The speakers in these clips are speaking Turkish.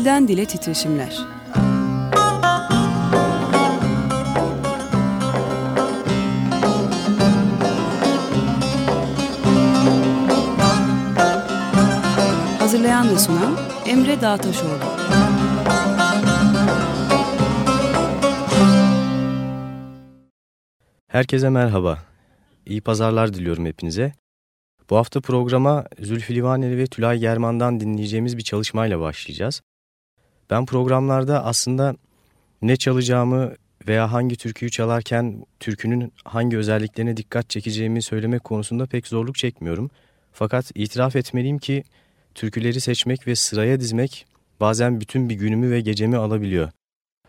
Dilden Dile Titreşimler Hazırlayan ve sunan Emre Dağtaşoğlu Herkese merhaba. İyi pazarlar diliyorum hepinize. Bu hafta programa Zülfü Livaneli ve Tülay German'dan dinleyeceğimiz bir çalışmayla başlayacağız. Ben programlarda aslında ne çalacağımı veya hangi türküyü çalarken türkünün hangi özelliklerine dikkat çekeceğimi söylemek konusunda pek zorluk çekmiyorum. Fakat itiraf etmeliyim ki türküleri seçmek ve sıraya dizmek bazen bütün bir günümü ve gecemi alabiliyor.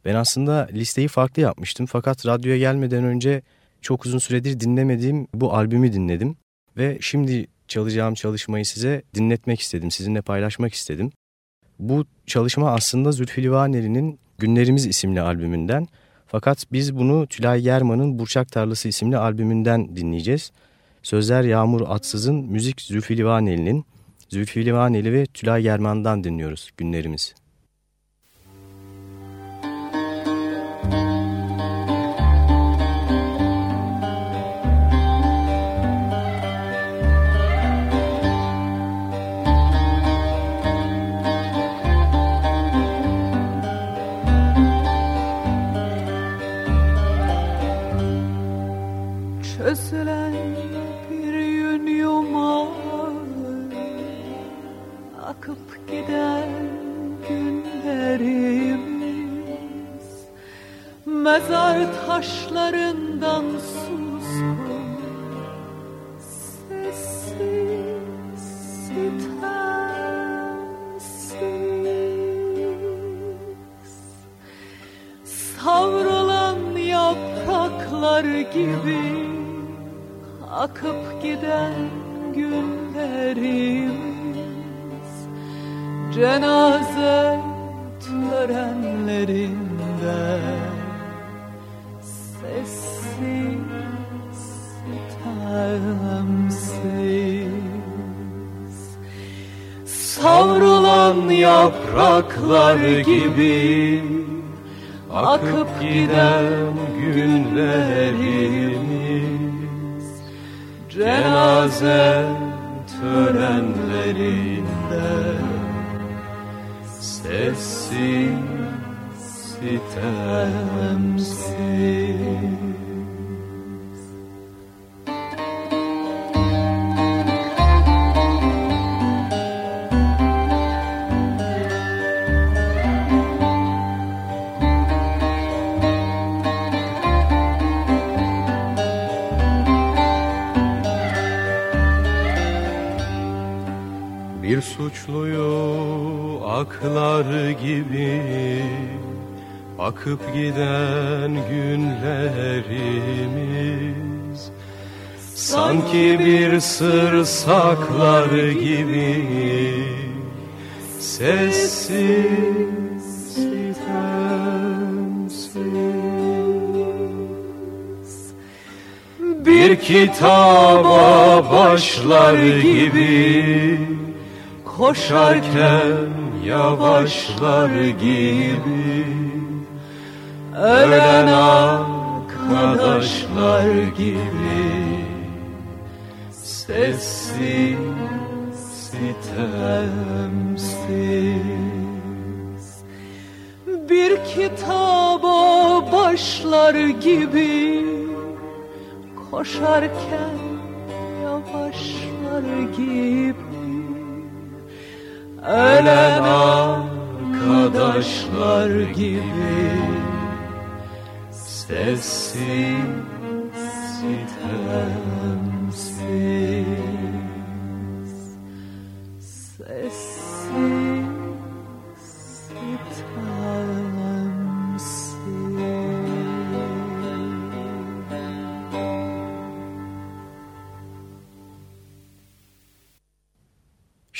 Ben aslında listeyi farklı yapmıştım fakat radyoya gelmeden önce çok uzun süredir dinlemediğim bu albümü dinledim. Ve şimdi çalacağım çalışmayı size dinletmek istedim, sizinle paylaşmak istedim. Bu çalışma aslında Zülfü Livaneli'nin Günlerimiz isimli albümünden. Fakat biz bunu Tülay German'ın Burçak Tarlası isimli albümünden dinleyeceğiz. Sözler Yağmur Atsız'ın, müzik Zülfü Livaneli'nin, Zülfü Livaneli ve Tülay German'dan dinliyoruz Günlerimiz. Suçluyu aklar gibi Akıp giden günlerimiz. Sanki bir sır saklar gibi Sessiz sitemsiz Bir kitaba başlar gibi Koşarken yavaşlar gibi Ölen arkadaşlar gibi. Sessiz, sitemsiz. Bir kitaba başlar gibi Koşarken yavaşlar gibi Ölen arkadaşlar gibi Sessiz sitemsiz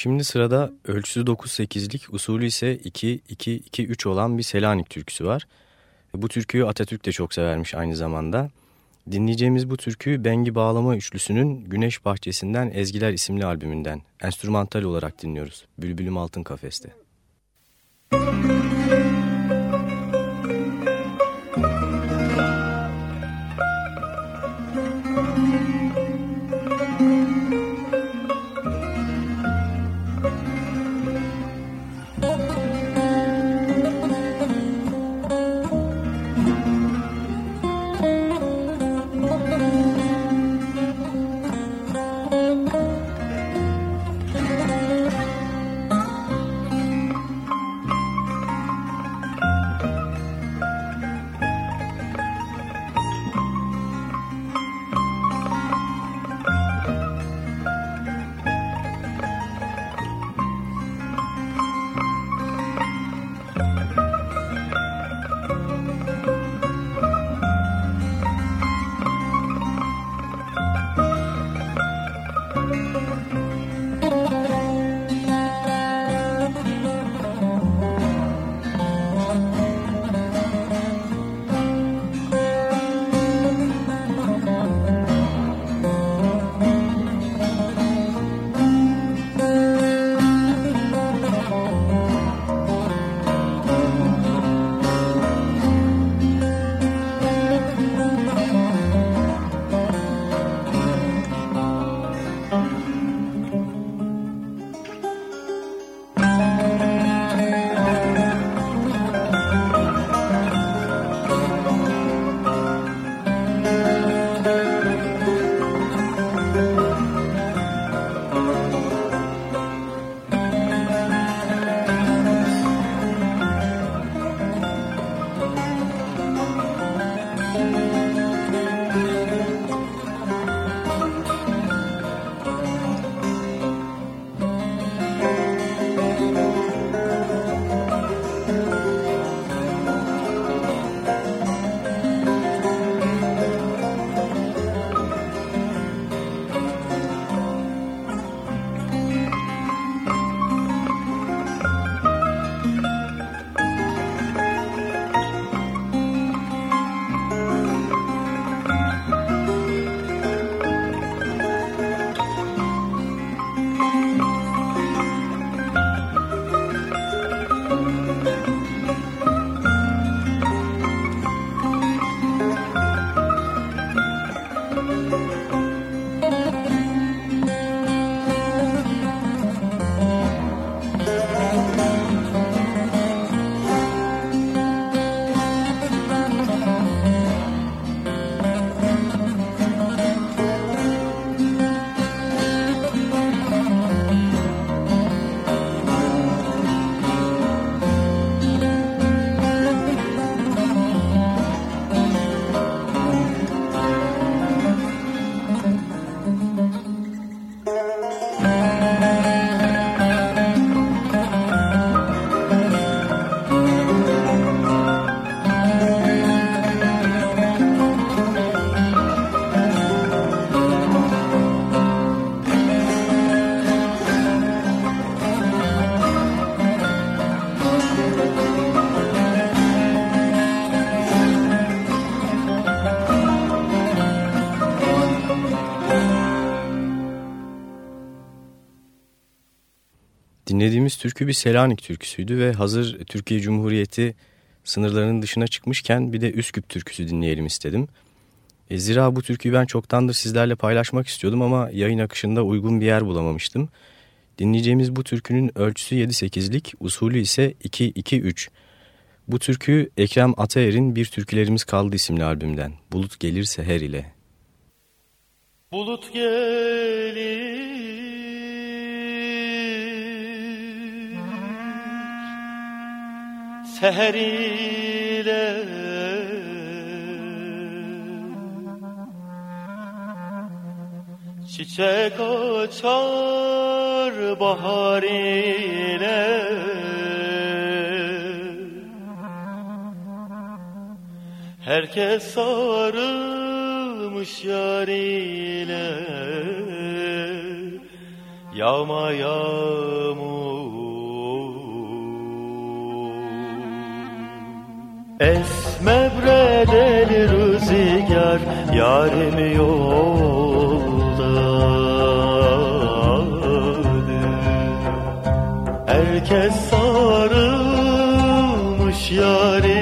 Şimdi sırada ölçüsü 9-8'lik, usulü ise 2-2-2-3 olan bir Selanik türküsü var. Bu türküyü Atatürk de çok severmiş aynı zamanda. Dinleyeceğimiz bu türkü Bengi Bağlama Üçlüsü'nün Güneş Bahçesi'nden Ezgiler isimli albümünden enstrümantal olarak dinliyoruz. Bülbülüm Altın Kafeste. Dinlediğimiz türkü bir Selanik türküsüydü ve hazır Türkiye Cumhuriyeti sınırlarının dışına çıkmışken bir de Üsküp türküsü dinleyelim istedim. E, zira bu türküyü ben çoktandır sizlerle paylaşmak istiyordum ama yayın akışında uygun bir yer bulamamıştım. Dinleyeceğimiz bu türkünün ölçüsü 7-8'lik, usulü ise 2-2-3. Bu türkü Ekrem Ataer'in Bir Türkülerimiz Kaldı isimli albümden. Bulut gelirse her ile. Bulut gelir seher ile Çiçek açar bahar ile. Herkes sarılmış yar ile. Yağma yağmur Esme bredeli rüzgar yarim yolda. Herkes sarılmış yarim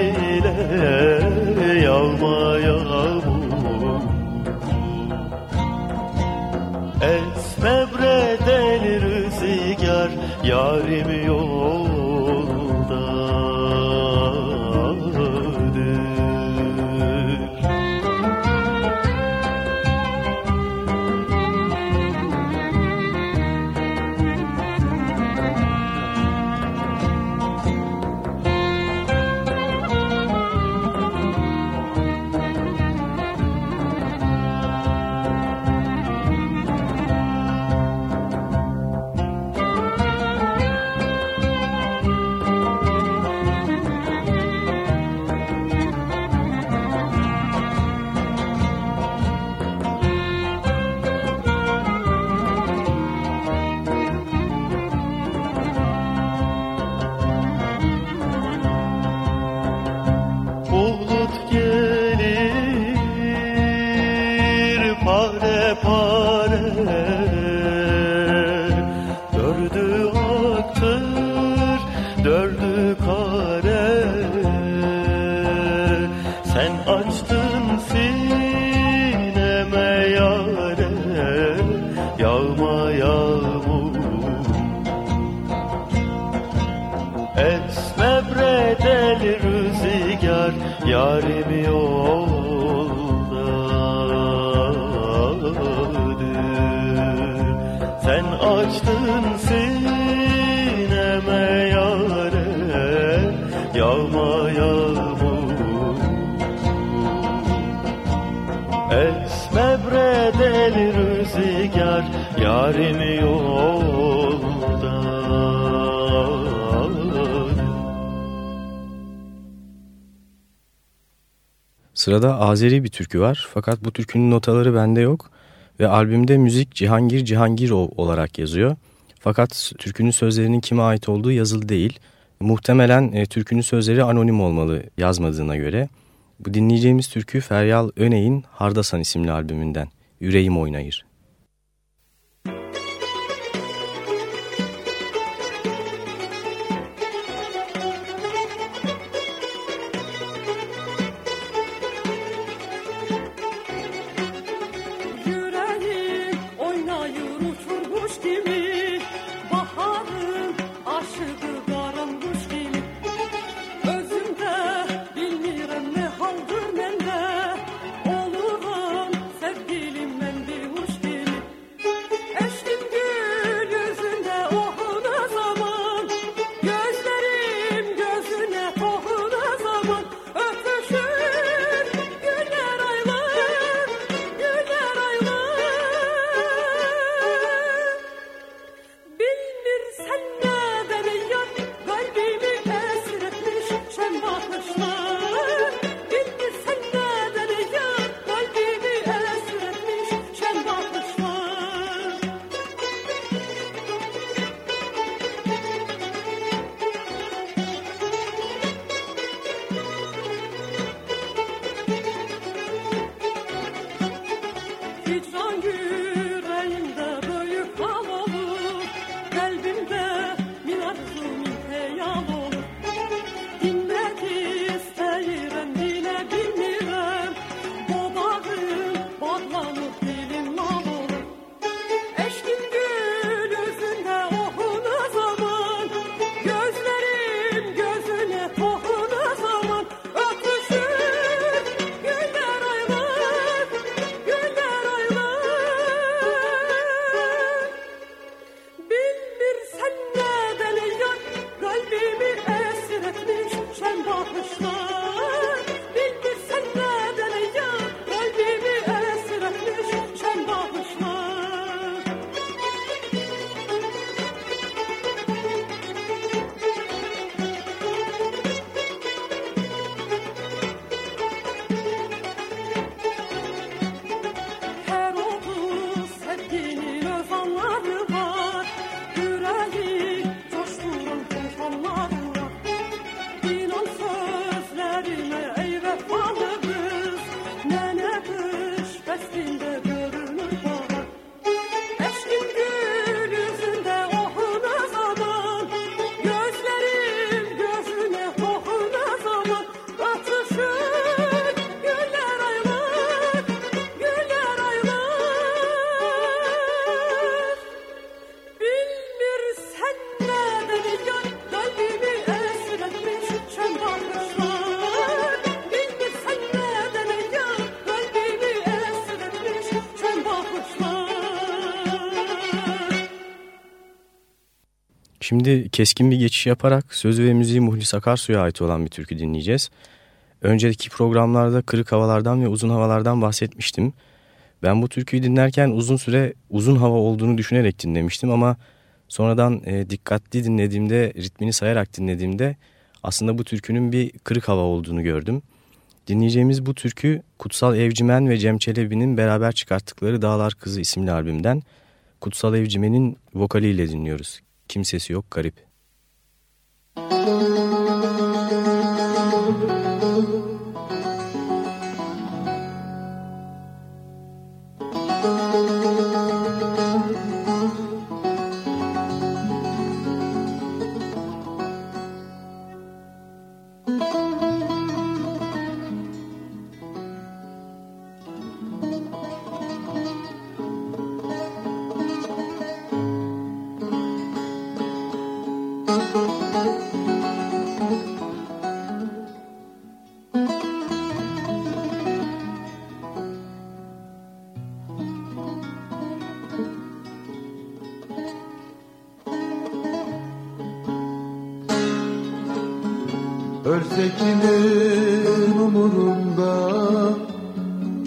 kader Sen açtın sineme yare Yağma yağmur. Esmebre deli rüzgar Yarim yolda. Sırada Azeri bir türkü var. Fakat bu türkünün notaları bende yok. Ve albümde müzik Cihangir Cihangirov olarak yazıyor. Fakat türkünün sözlerinin kime ait olduğu yazılı değil. Muhtemelen e, türkünün sözleri anonim olmalı yazmadığına göre. Bu dinleyeceğimiz türkü Feryal Öney'in Hardasan isimli albümünden Yüreğim Oynayır. Şimdi keskin bir geçiş yaparak sözü ve müziği Muhlis Akarsu'ya ait olan bir türkü dinleyeceğiz. Önceki programlarda kırık havalardan ve uzun havalardan bahsetmiştim. Ben bu türküyü dinlerken uzun süre uzun hava olduğunu düşünerek dinlemiştim ama sonradan e, dikkatli dinlediğimde, ritmini sayarak dinlediğimde aslında bu türkünün bir kırık hava olduğunu gördüm. Dinleyeceğimiz bu türkü Kutsal Evcimen ve Cem Çelebi'nin beraber çıkarttıkları Dağlar Kızı isimli albümden Kutsal Evcimen'in vokaliyle dinliyoruz. Kimsesi yok garip. Müzik Ölse kimin umurunda?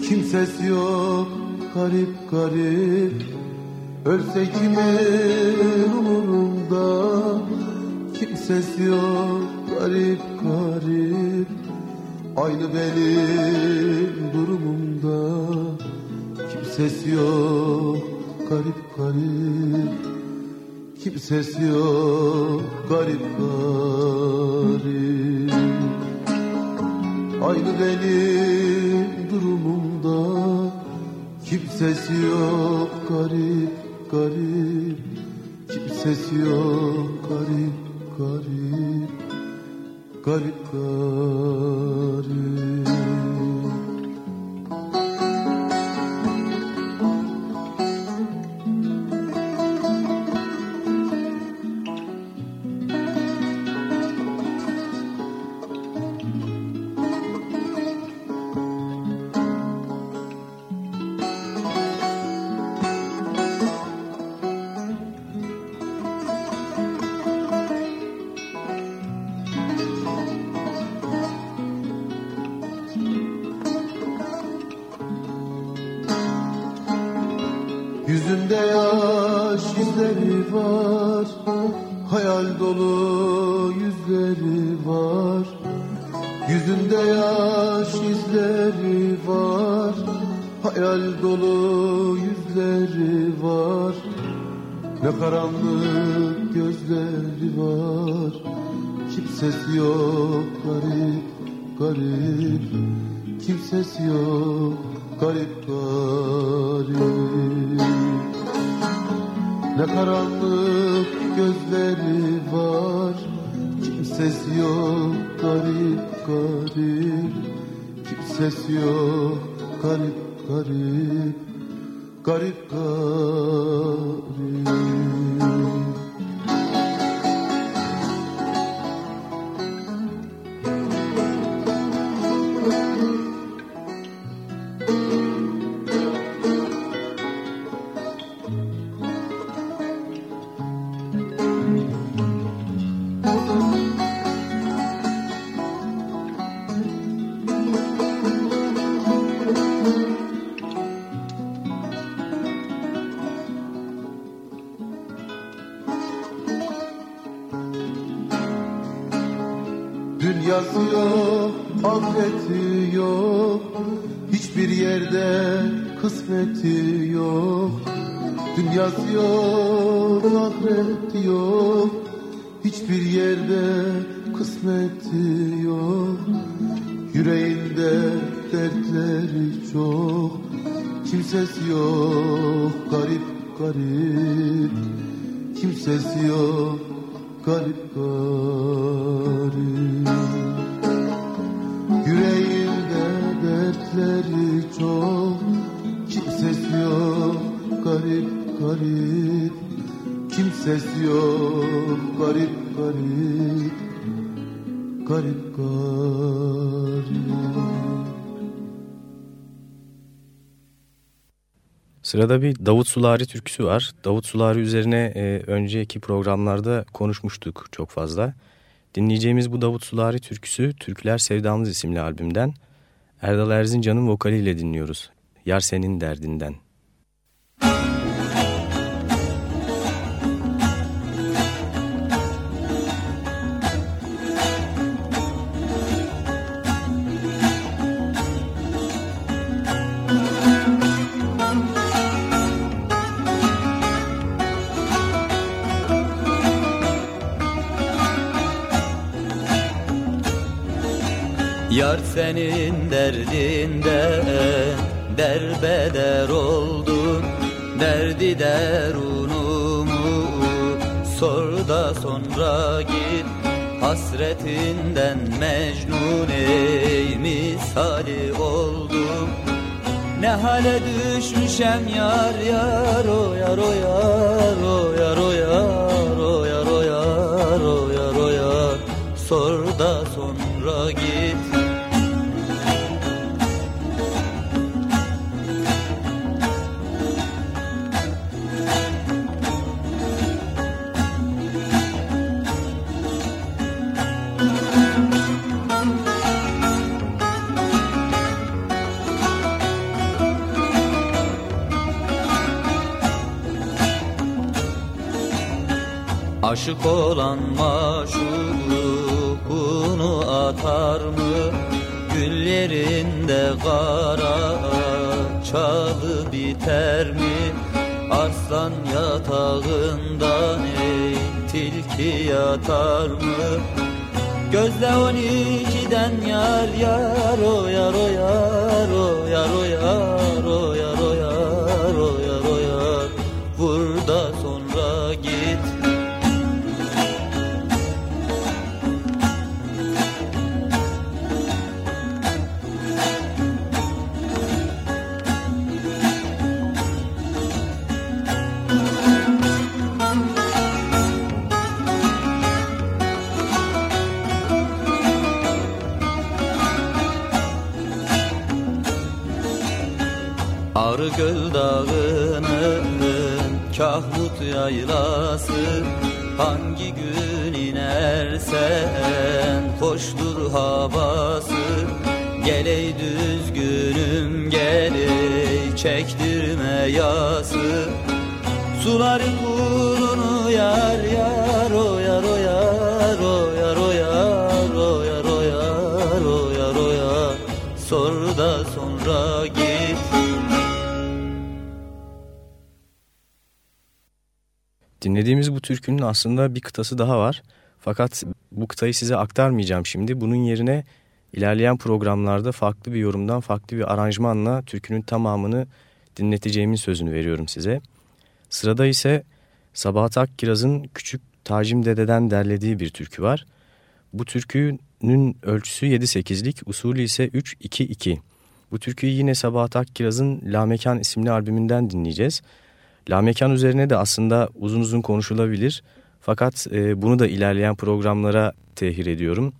Kimsesi yok? Garip garip. Ölse kimin umurunda? Kimsesi yok? Garip garip. Aynı benim durumumda. Kimsesi yok? Garip garip. Kimsesi yok? Garip garip Aynı benim durumumda. Kimsesi yok garip garip. Kimsesi yok garip garip. Garip garip Kimsesi yok garip garip. Kimsesi yok garip garip. Ne karanlık gözleri var. Kimsesi yok garip garip. Kimsesi yok garip garip. Garip garip garip Kimsesi yok garip garip Garip garip Sırada bir Davut Sulari türküsü var. Davut Sulari üzerine e, önceki programlarda konuşmuştuk çok fazla. Dinleyeceğimiz bu Davut Sulari türküsü Türkler Sevdamız isimli albümden Erdal Erzincan'ın vokaliyle dinliyoruz. Yar senin derdinden. Yar senin derdinde. Derbeder oldun Derdi derunumu sor da sonra git Hasretinden mecnun ey misali oldum. Ne hale düşmüşem yar yar o yar o yar o yar o yar o yar o yar o yar o yar. Sor da sonra Aşık olan maşukunu atar mı? Güllerinde kara çalı biter mi? Arslan yatağından ey tilki yatar mı? Gözde on ikiden yar yar o yar o yar o yar o yar kahmut yaylası Hangi gün inersen hoştur havası. Geley düzgünüm geley çektirme yası. Suların kulunu yar Dinlediğimiz bu türkünün aslında bir kıtası daha var. Fakat bu kıtayı size aktarmayacağım şimdi. Bunun yerine ilerleyen programlarda farklı bir yorumdan, farklı bir aranjmanla türkünün tamamını dinleteceğimin sözünü veriyorum size. Sırada ise Sabahat Akkiraz'ın Küçük Tacim Dede'den derlediği bir türkü var. Bu türkünün ölçüsü 7-8'lik, usulü ise 3-2-2. Bu türküyü yine Sabahat Akkiraz'ın La Mekan isimli albümünden dinleyeceğiz. La Mekan üzerine de aslında uzun uzun konuşulabilir. Fakat e, bunu da ilerleyen programlara tehir ediyorum.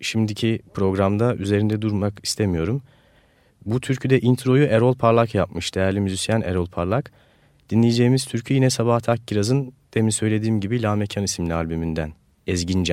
Şimdiki programda üzerinde durmak istemiyorum. Bu türküde introyu Erol Parlak yapmış, değerli müzisyen Erol Parlak. Dinleyeceğimiz türkü yine Sabahat Akkiraz'ın demin söylediğim gibi La Mekan isimli albümünden. Ezgin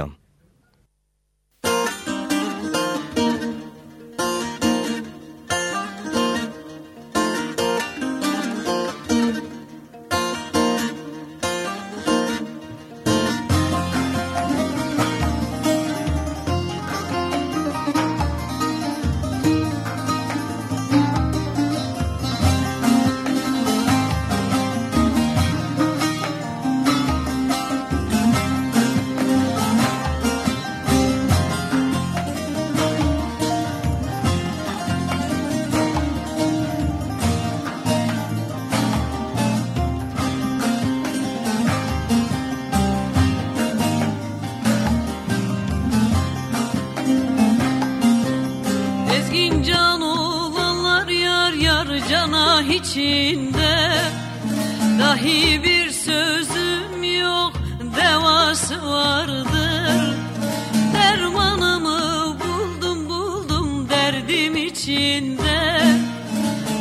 içinde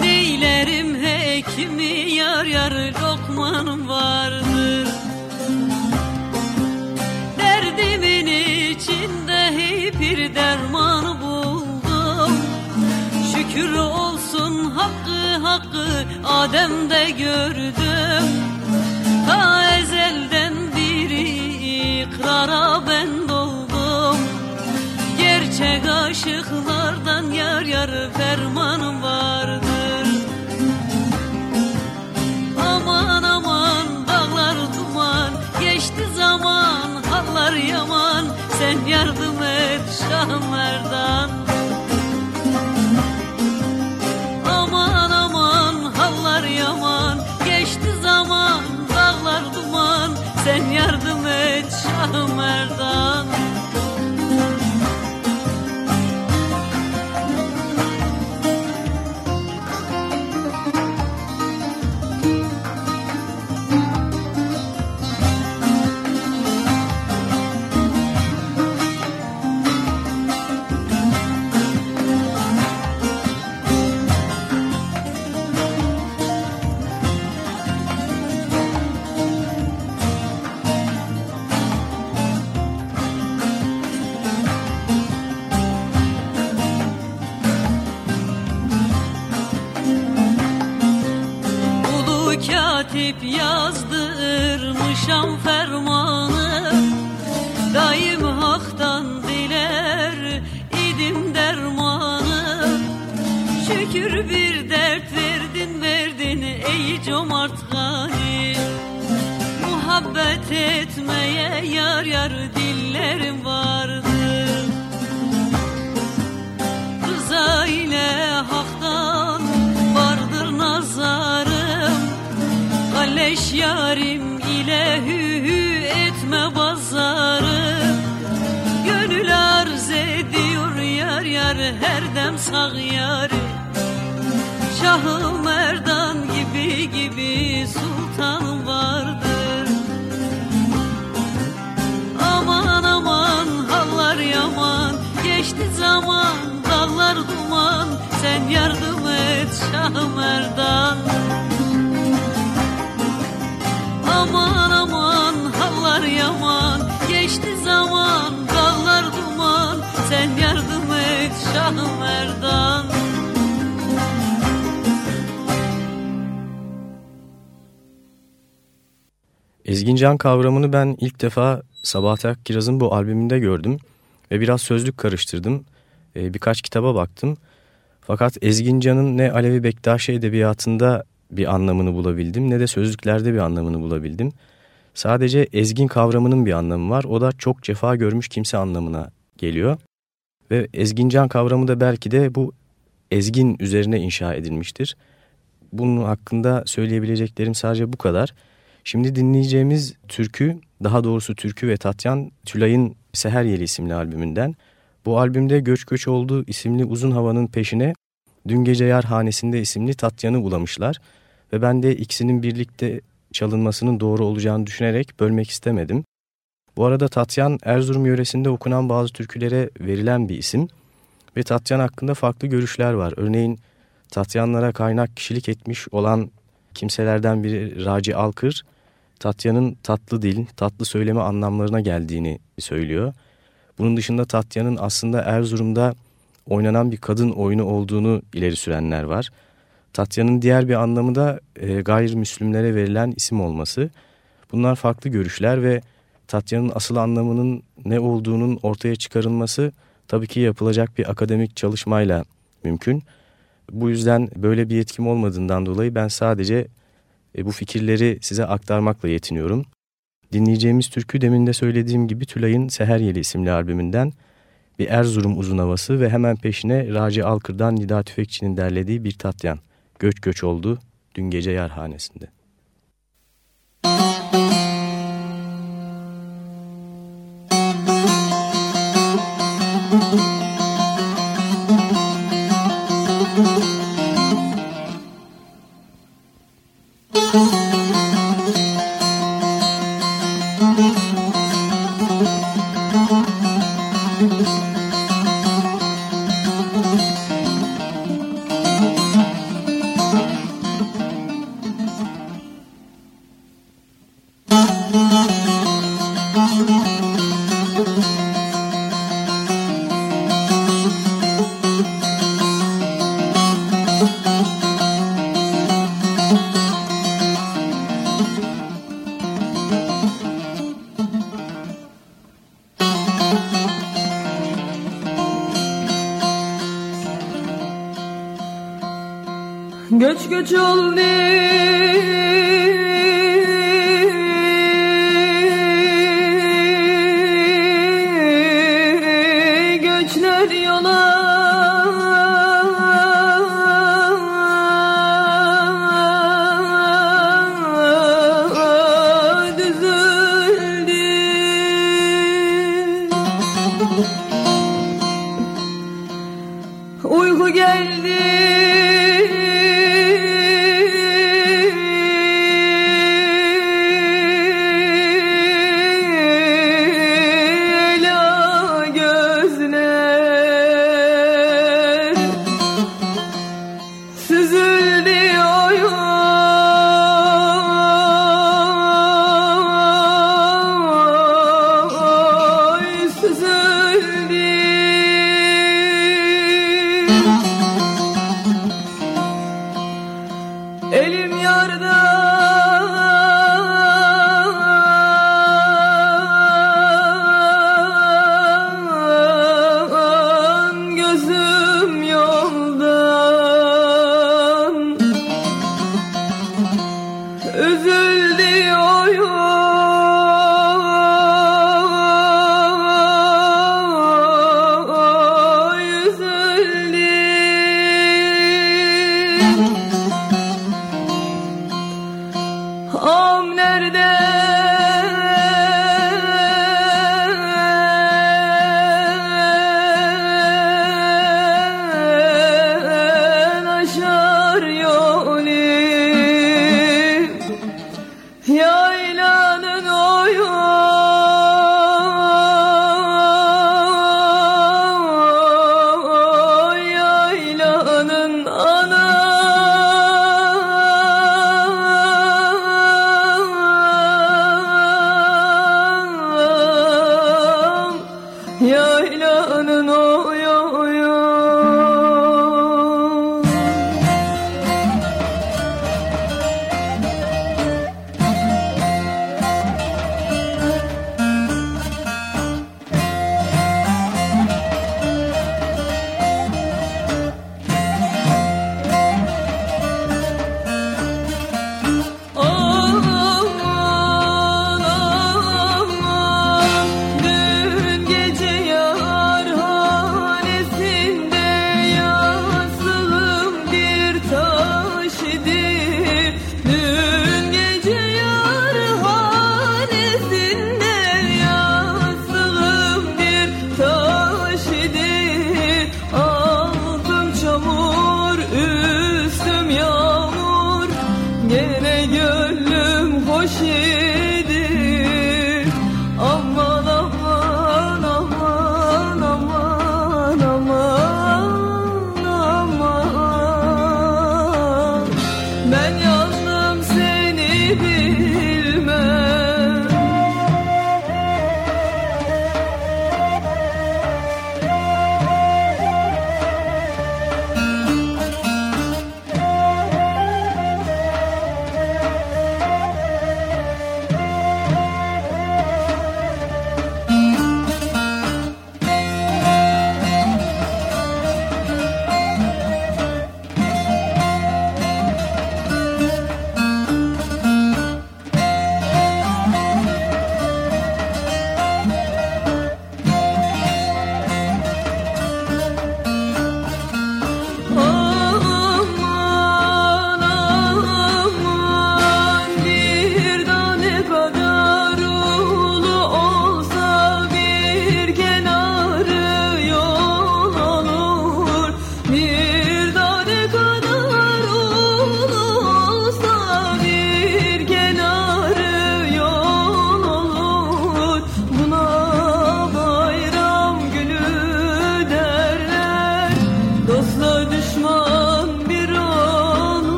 Neylerim hekimi yar yar lokman vardır. Derdimin içinde hey bir derman buldum. Şükür olsun hakkı hakkı Adem'de gördüm. Ta ezelden biri ikrara ben doldum. Gerçek aşıklar yar ferman vardır. Aman aman dağlar duman Geçti zaman hallar yaman. Sen yardım cömert gani Muhabbet etmeye yar yar dillerim vardır Rıza ile haktan vardır nazarım. Kalleş yarim ile hü hü etme bazarım. Gönül arz ediyor yar yar her dem sağ yari Şahı Geçti zaman dallar duman. Sen yardım et Şah Merdan Aman aman hallar yaman. Geçti zaman dallar duman. Sen yardım et Şah Merdan Ezgincan kavramını ben ilk defa Sabahat Akkiraz'ın bu albümünde gördüm ve biraz sözlük karıştırdım. Ee, birkaç kitaba baktım. Fakat Ezgincan'ın ne Alevi Bektaşi edebiyatında bir anlamını bulabildim ne de sözlüklerde bir anlamını bulabildim. Sadece ezgin kavramının bir anlamı var. O da çok cefa görmüş kimse anlamına geliyor. Ve ezgincan kavramı da belki de bu ezgin üzerine inşa edilmiştir. Bunun hakkında söyleyebileceklerim sadece bu kadar. Şimdi dinleyeceğimiz türkü, daha doğrusu Türkü ve Tatyan Tülay'ın Seher Yeli isimli albümünden. Bu albümde Göç Göç Oldu isimli uzun havanın peşine Dün Gece Yar Hanesi'nde isimli Tatyan'ı ulamışlar. Ve ben de ikisinin birlikte çalınmasının doğru olacağını düşünerek bölmek istemedim. Bu arada Tatyan Erzurum yöresinde okunan bazı türkülere verilen bir isim. Ve Tatyan hakkında farklı görüşler var. Örneğin Tatyanlara kaynak kişilik etmiş olan kimselerden biri Raci Alkır, Tatya'nın tatlı dil, tatlı söyleme anlamlarına geldiğini söylüyor. Bunun dışında Tatya'nın aslında Erzurum'da oynanan bir kadın oyunu olduğunu ileri sürenler var. Tatya'nın diğer bir anlamı da e, gayrimüslimlere verilen isim olması. Bunlar farklı görüşler ve Tatya'nın asıl anlamının ne olduğunun ortaya çıkarılması tabii ki yapılacak bir akademik çalışmayla mümkün. Bu yüzden böyle bir yetkim olmadığından dolayı ben sadece bu fikirleri size aktarmakla yetiniyorum. Dinleyeceğimiz türkü demin de söylediğim gibi Tülay'ın Seher Yeli isimli albümünden bir Erzurum uzun havası ve hemen peşine Raci Alkır'dan Nida Tüfekçi'nin derlediği bir tatyan. Göç göç oldu dün gece yarhanesinde. Üzüldü 心。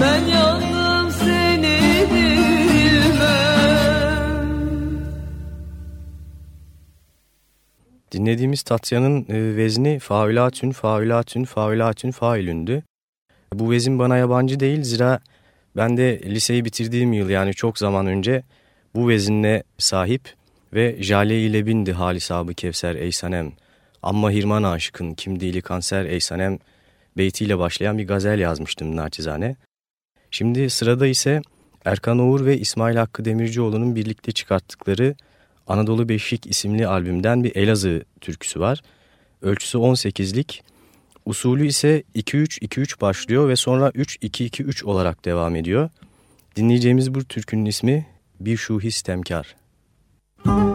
Ben yandım seni Dinlediğimiz Tatya'nın e, vezni faülatün, faülatün, faülatün, failündü. Bu vezin bana yabancı değil zira ben de liseyi bitirdiğim yıl yani çok zaman önce bu vezinle sahip ve Jale ile bindi halisabı Kevser Eysanem, Amma Hirman aşıkın kim dili kanser Eysanem beytiyle başlayan bir gazel yazmıştım naçizane. Şimdi sırada ise Erkan Oğur ve İsmail Hakkı Demircioğlu'nun birlikte çıkarttıkları Anadolu Beşik isimli albümden bir Elazığ türküsü var. Ölçüsü 18'lik, usulü ise 2-3-2-3 başlıyor ve sonra 3-2-2-3 olarak devam ediyor. Dinleyeceğimiz bu türkünün ismi Bir Şuhis Temkar. Müzik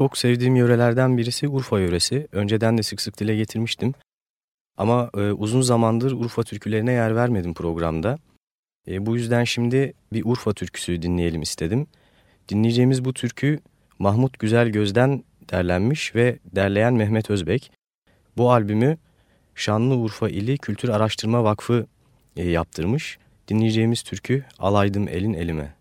çok sevdiğim yörelerden birisi Urfa yöresi. Önceden de sık sık dile getirmiştim. Ama e, uzun zamandır Urfa türkülerine yer vermedim programda. E, bu yüzden şimdi bir Urfa türküsü dinleyelim istedim. Dinleyeceğimiz bu türkü Mahmut Güzel Göz'den derlenmiş ve derleyen Mehmet Özbek. Bu albümü Şanlıurfa İli Kültür Araştırma Vakfı e, yaptırmış. Dinleyeceğimiz türkü Alaydım Elin Elime.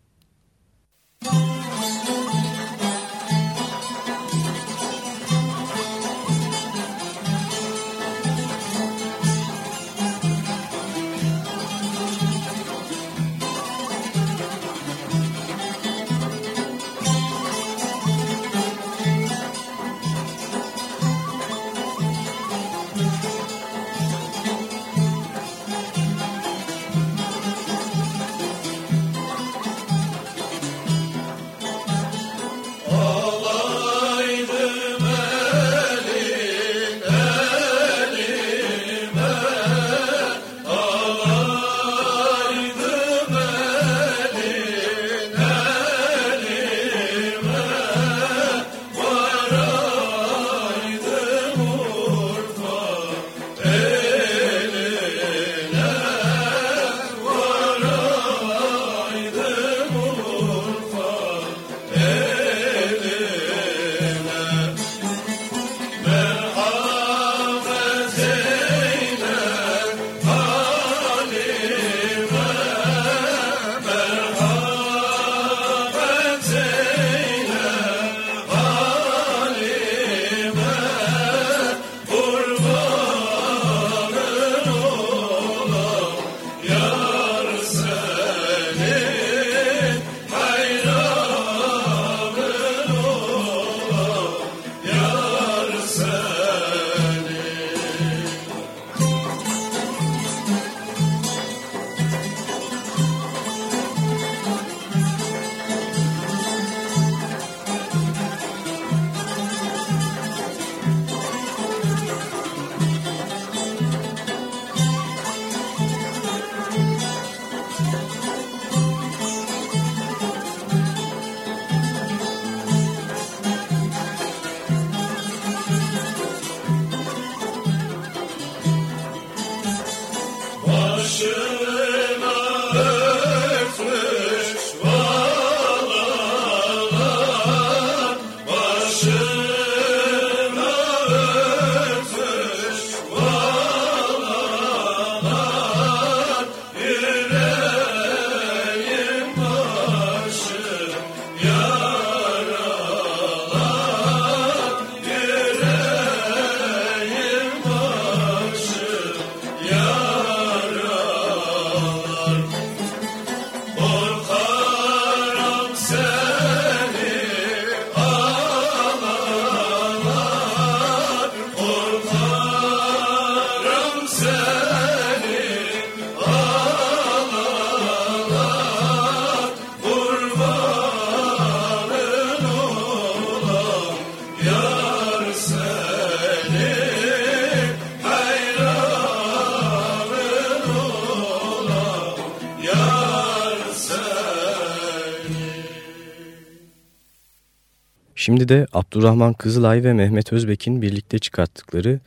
Şimdi de Abdurrahman Kızılay ve Mehmet Özbek'in birlikte çıkarttıkları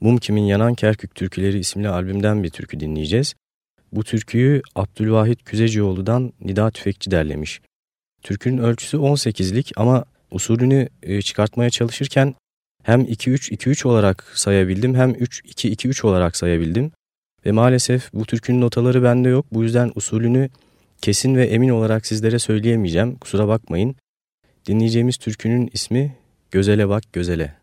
Mum Kimin Yanan Kerkük Türküleri isimli albümden bir türkü dinleyeceğiz. Bu türküyü Abdülvahit Küzecioğlu'dan Nida Tüfekçi derlemiş. Türkünün ölçüsü 18'lik ama usulünü e, çıkartmaya çalışırken hem 2-3-2-3 olarak sayabildim hem 3-2-2-3 olarak sayabildim. Ve maalesef bu türkünün notaları bende yok. Bu yüzden usulünü kesin ve emin olarak sizlere söyleyemeyeceğim. Kusura bakmayın. Dinleyeceğimiz türkünün ismi Gözele Bak Gözele.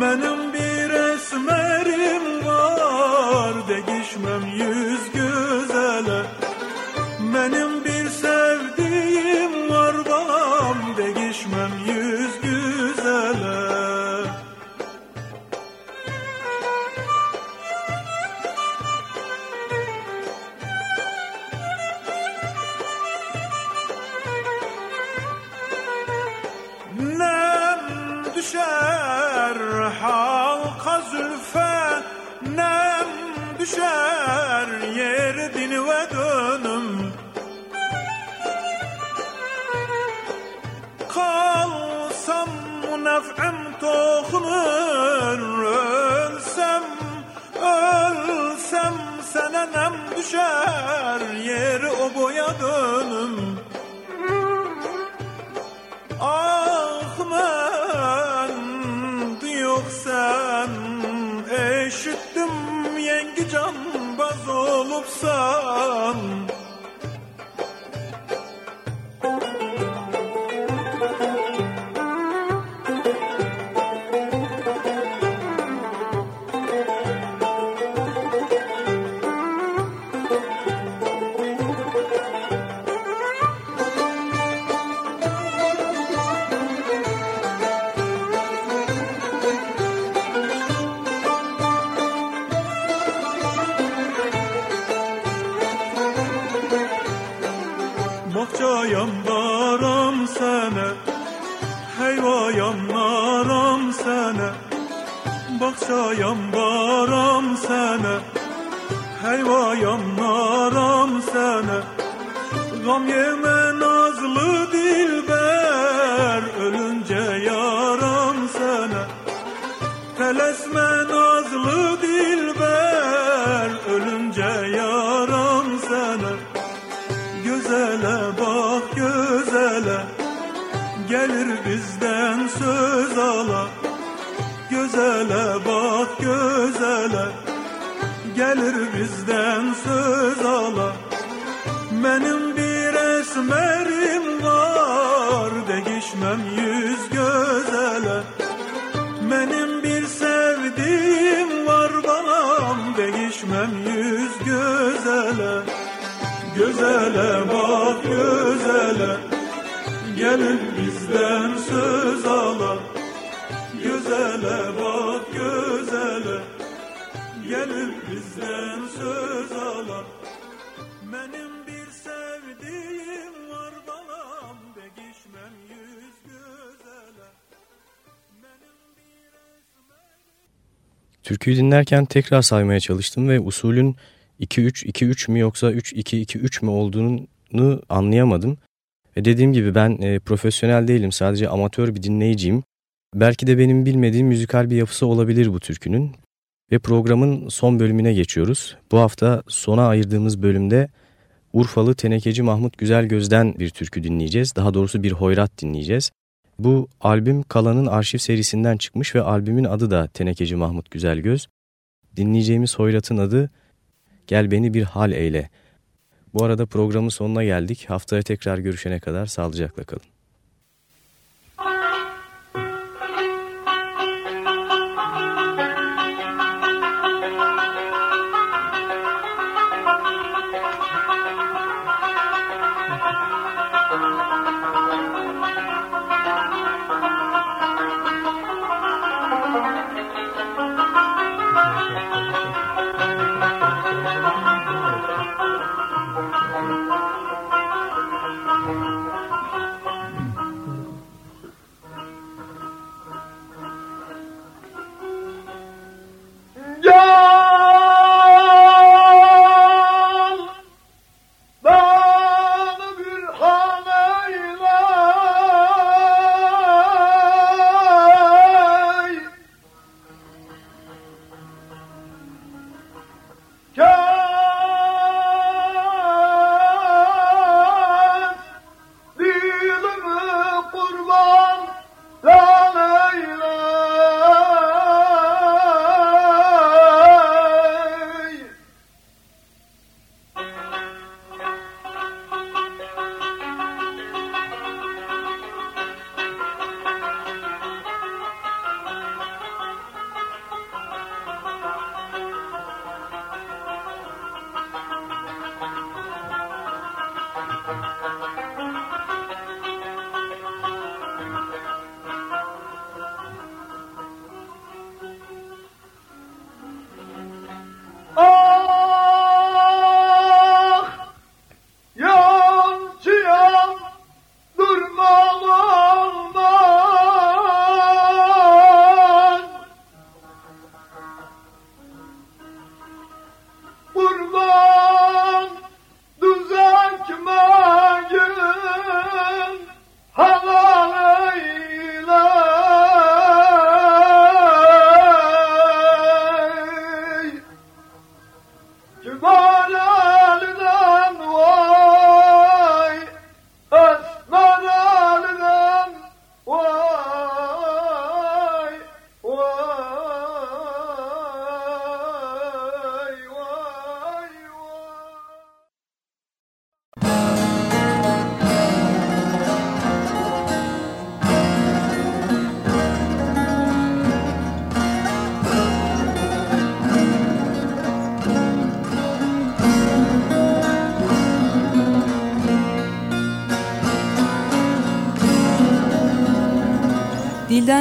Benim Heyvayam naram sene. Bahçayam baram sene. Heyvayam naram sene. Gam yeme nazlı dilber Gelir bizden söz ala. Benim bir esmerim var Degişmem yüz gözele. Benim bir sevdiğim var balam Değişmem yüz gözele. Gözele bak gözele. Gelip bizden söz ala. Gözele bak gözele. Gelip bizden söz ala Benim bir sevdiğim var balam Değişmem yüz gözele Türküyü dinlerken tekrar saymaya çalıştım ve usulün 2-3-2-3 mü yoksa 3-2-2-3 mü olduğunu anlayamadım. Ve dediğim gibi ben e, profesyonel değilim sadece amatör bir dinleyiciyim. Belki de benim bilmediğim müzikal bir yapısı olabilir bu türkünün. Ve programın son bölümüne geçiyoruz. Bu hafta sona ayırdığımız bölümde Urfalı Tenekeci Mahmut Güzelgöz'den bir türkü dinleyeceğiz. Daha doğrusu bir hoyrat dinleyeceğiz. Bu albüm Kala'nın arşiv serisinden çıkmış ve albümün adı da Tenekeci Mahmut Güzelgöz. Dinleyeceğimiz hoyratın adı Gel Beni Bir Hal Eyle. Bu arada programın sonuna geldik. Haftaya tekrar görüşene kadar sağlıcakla kalın.